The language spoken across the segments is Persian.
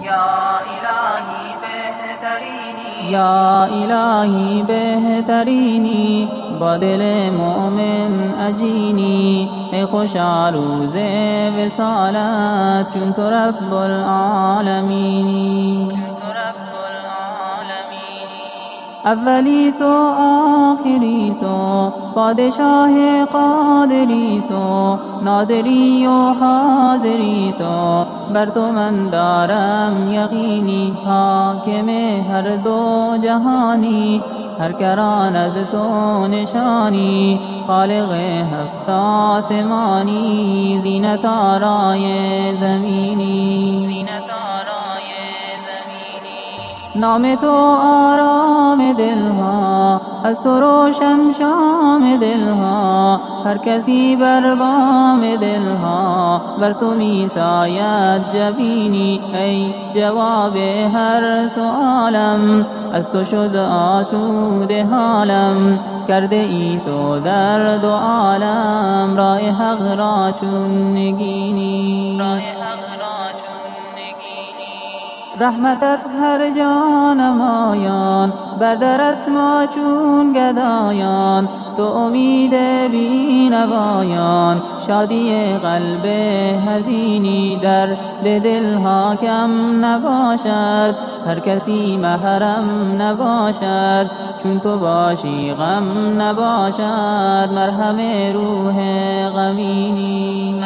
یا الهی بهترینی یا الهی بهترینی با دل مؤمن اجینی ای خوشا روز وسالت چون تو رب العالمینی. اولی تو آخری تو پادشاه قادری تو ناظری و حاضری تو بر تو من دارم یقینی حاکم هر دو جهانی. هر کران از تو نشانی خالق هفت آسمانی. زینت آرای زمینی. نام تو دلها از تو روشن شام دلها هر کسی بر بام دلها بر تو می ساید جبینی ای جواب هر سؤالم از تو شد آسوده حالم کرده ای تو در دو عالم راه حق را چون نگینی. رحمتت هر جا نمایان بر درت ما چون گدایان. تو امید بینوایان شادی قلب حزینی در دلها کم نباشد. هر کسی محرم نباشد چون تو باشی غم نباشد. مرهم روح غمینی.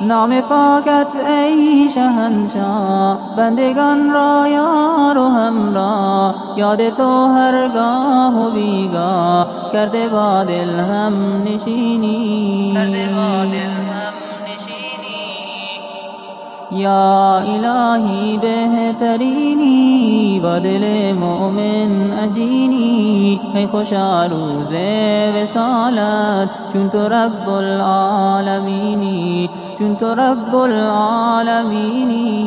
نام پاکت ای شهنشاه بندگان را یار و همراه یاد تو هرگاه و بیگاه کرده با دل هم نشینی. یا الهی بهترینی با دل مؤمن اجینی ای خوشا روز وسالت چون تو رب العالمینی چون تو رب العالمینی